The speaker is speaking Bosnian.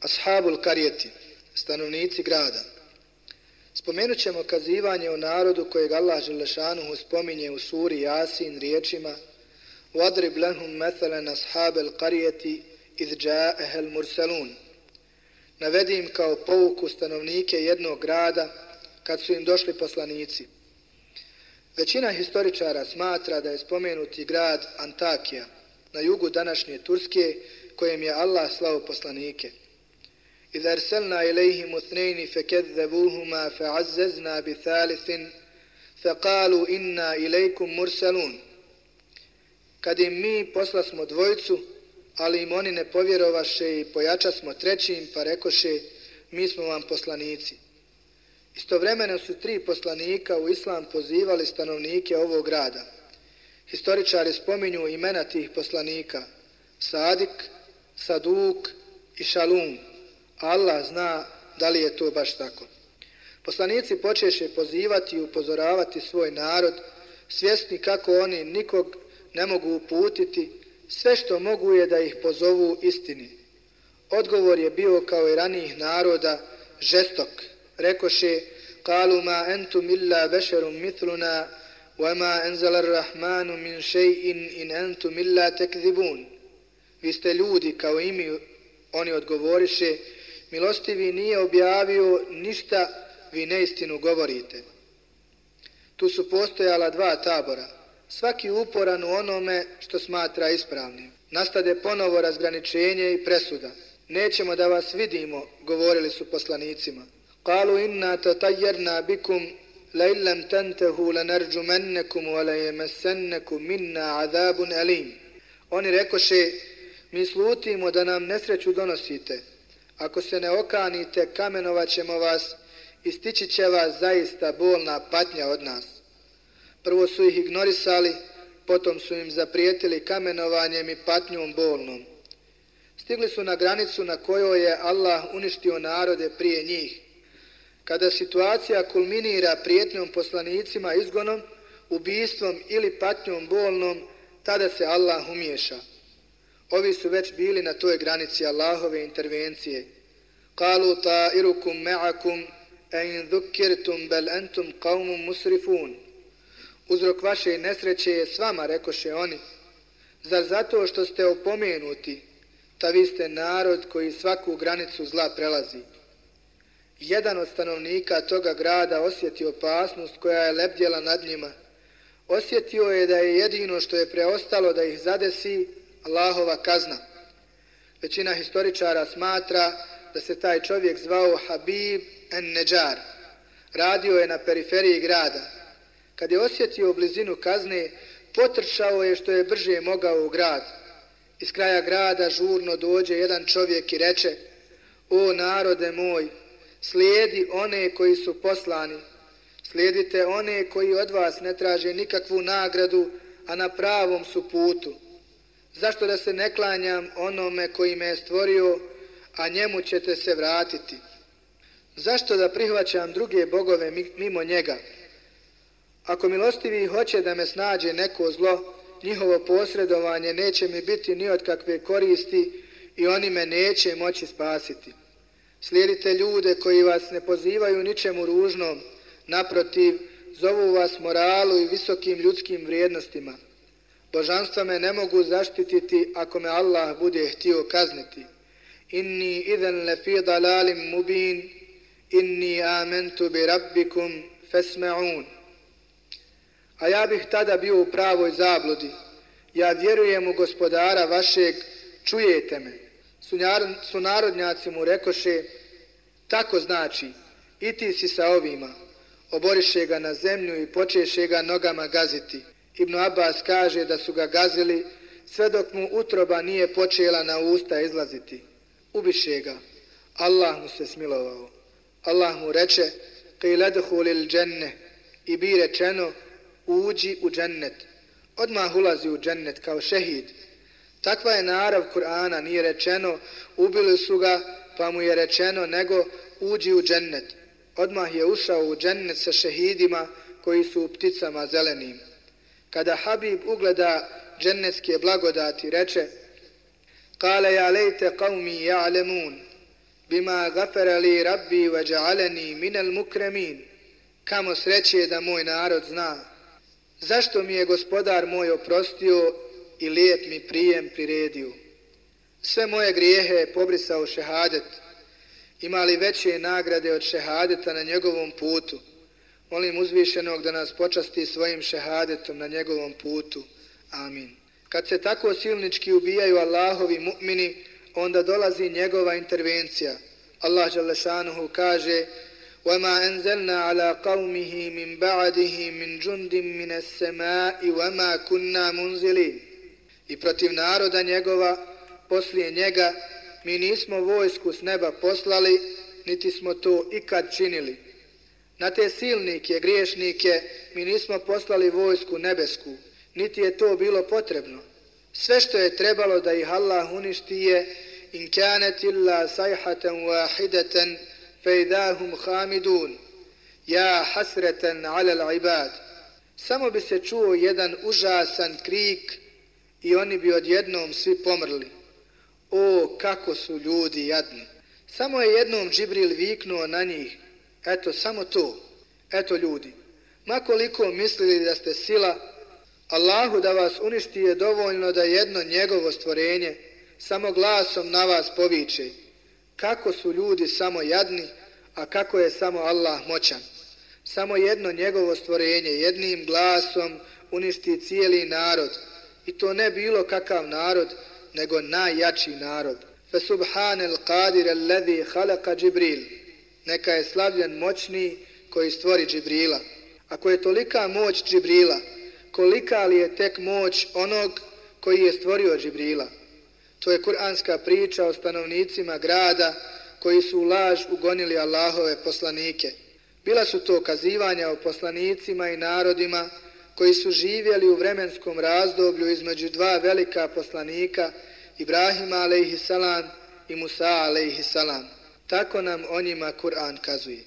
Ashabul karijeti, stanovnici grada. Spomenut ćemo kazivanje o narodu kojeg Allah Želešanuhu spominje u suri Jasin riječima وَضْرِبْ لَهُمْ مَثَلًا أَصْحَابَ الْقَرْيَةِ إِذْ جَاءَهَا الْمُرْسَلُونَ Navedim kao pouku stanovnike jednog grada kad su im došli poslanici. Većina historičara smatra da je spomenuti grad Antakija na jugu današnje Turske kojem je Allah slao poslanike. إذا أرسلنا إليهم اثنين فكذبوهما فعززنا بثالث فقالوا إنا إليكم مرسلون Kad im mi posla smo dvojicu, ali im oni ne povjerovaše i pojača smo trećim, pa rekoše, mi smo vam poslanici. Istovremeno su tri poslanika u islam pozivali stanovnike ovog grada. Historičari spominju imena tih poslanika, Sadik, Saduk i Šalum. Allah zna da li je to baš tako. Poslanici počeše pozivati i upozoravati svoj narod, svjesni kako oni nikog ne mogu uputiti, sve što mogu je da ih pozovu istini. Odgovor je bio kao i ranijih naroda, žestok. Rekoše, kalu ma entum illa bešerum mitluna, wa ma enzalar rahmanu min še'in in entum illa tekzibun. Vi ste ljudi kao i mi, oni odgovoriše, milostivi nije objavio ništa, vi neistinu govorite. Tu su postojala dva tabora, svaki uporan u onome što smatra ispravnim. Nastade ponovo razgraničenje i presuda. Nećemo da vas vidimo, govorili su poslanicima. Kalu inna tatajerna bikum la illam tantahu lanarđu mennekum wa la jemesennekum minna azabun alim. Oni rekoše, mi slutimo da nam nesreću donosite, Ako se ne okanite, kamenovat ćemo vas i stići će vas zaista bolna patnja od nas. Prvo su ih ignorisali, potom su im zaprijetili kamenovanjem i patnjom bolnom. Stigli su na granicu na kojoj je Allah uništio narode prije njih. Kada situacija kulminira prijetnjom poslanicima izgonom, ubijstvom ili patnjom bolnom, tada se Allah umiješa. Ovi su već bili na toj granici Allahove intervencije. Kalu ta'irukum me'akum en dhukirtum bel entum qavmum musrifun. Uzrok vaše nesreće je s vama, rekoše oni. Zar zato što ste opomenuti, ta vi ste narod koji svaku granicu zla prelazi. Jedan od stanovnika toga grada osjeti opasnost koja je lebdjela nad njima. Osjetio je da je jedino što je preostalo da ih zadesi, Allahova kazna. Većina historičara smatra da se taj čovjek zvao Habib en Neđar. Radio je na periferiji grada. Kad je osjetio blizinu kazne, potrčao je što je brže mogao u grad. Iz kraja grada žurno dođe jedan čovjek i reče O narode moj, slijedi one koji su poslani. Slijedite one koji od vas ne traže nikakvu nagradu, a na pravom su putu. Zašto da se ne klanjam onome koji me je stvorio, a njemu ćete se vratiti? Zašto da prihvaćam druge bogove mimo njega? Ako milostivi hoće da me snađe neko zlo, njihovo posredovanje neće mi biti ni od kakve koristi i oni me neće moći spasiti. Slijedite ljude koji vas ne pozivaju ničemu ružnom, naprotiv, zovu vas moralu i visokim ljudskim vrijednostima – Božanstva me ne mogu zaštititi ako me Allah bude htio kazniti. Inni idhan lefi dalalim mubin, inni amentu bi rabbikum fesme'un. A ja bih tada bio u pravoj zabludi. Ja vjerujem u gospodara vašeg, čujete me. Su narodnjaci mu rekoše, tako znači, i ti si sa ovima. Oboriše ga na zemlju i počeše ga nogama gaziti. Ibn Abbas kaže da su ga gazili sve dok mu utroba nije počela na usta izlaziti. Ubiše ga. Allah mu se smilovao. Allah mu reče qiladhu lil dženne i bi rečeno uđi u džennet. Odmah ulazi u džennet kao šehid. Takva je narav Kur'ana, nije rečeno ubili su ga pa mu je rečeno nego uđi u džennet. Odmah je ušao u džennet sa šehidima koji su u pticama zelenim. Kada Habib ugleda džennetske blagodati, reče Kale ja lejte qavmi ja'lemun bima gafara li rabbi wa ja'alani minal mukramin. Kamo sreće da moj narod zna. Zašto mi je gospodar moj oprostio i lijep mi prijem priredio? Sve moje grijehe je pobrisao šehadet. Ima li veće nagrade od šehadeta na njegovom putu? Molim uzvišenog da nas počasti svojim šehadetom na njegovom putu. Amin. Kad se tako silnički ubijaju Allahovi mu'mini, onda dolazi njegova intervencija. Allah Đalešanuhu kaže وَمَا أَنزَلْنَا عَلَى قَوْمِهِ مِنْ بَعْدِهِ مِنْ جُنْدٍ مِنَ السَّمَاءِ وَمَا كُنَّا مُنْزِلِينَ I protiv naroda njegova, poslije njega, mi nismo vojsku s neba poslali, niti smo to ikad činili. Na te silnike, griješnike, mi nismo poslali vojsku nebesku, niti je to bilo potrebno. Sve što je trebalo da ih Allah uništi je in kanet illa sajhatan wahidatan fejdahum hamidun ja hasretan ala ibad. Samo bi se čuo jedan užasan krik i oni bi odjednom svi pomrli. O, kako su ljudi jadni. Samo je jednom Džibril viknuo na njih. Eto, samo to. Eto, ljudi. Makoliko mislili da ste sila, Allahu da vas uništi je dovoljno da jedno njegovo stvorenje samo glasom na vas poviče. Kako su ljudi samo jadni, a kako je samo Allah moćan. Samo jedno njegovo stvorenje jednim glasom uništi cijeli narod. I to ne bilo kakav narod, nego najjači narod. Fa subhanel qadir alladhi khalaqa Džibril. Neka je slavljen moćni koji stvori Džibrila. Ako je tolika moć Džibrila, kolika li je tek moć onog koji je stvorio Džibrila. To je kuranska priča o stanovnicima grada koji su u laž ugonili Allahove poslanike. Bila su to kazivanja o poslanicima i narodima koji su živjeli u vremenskom razdoblju između dva velika poslanika Ibrahima alaihi salam i Musa alaihi salam. Tako nam o njima Kur'an kazuje.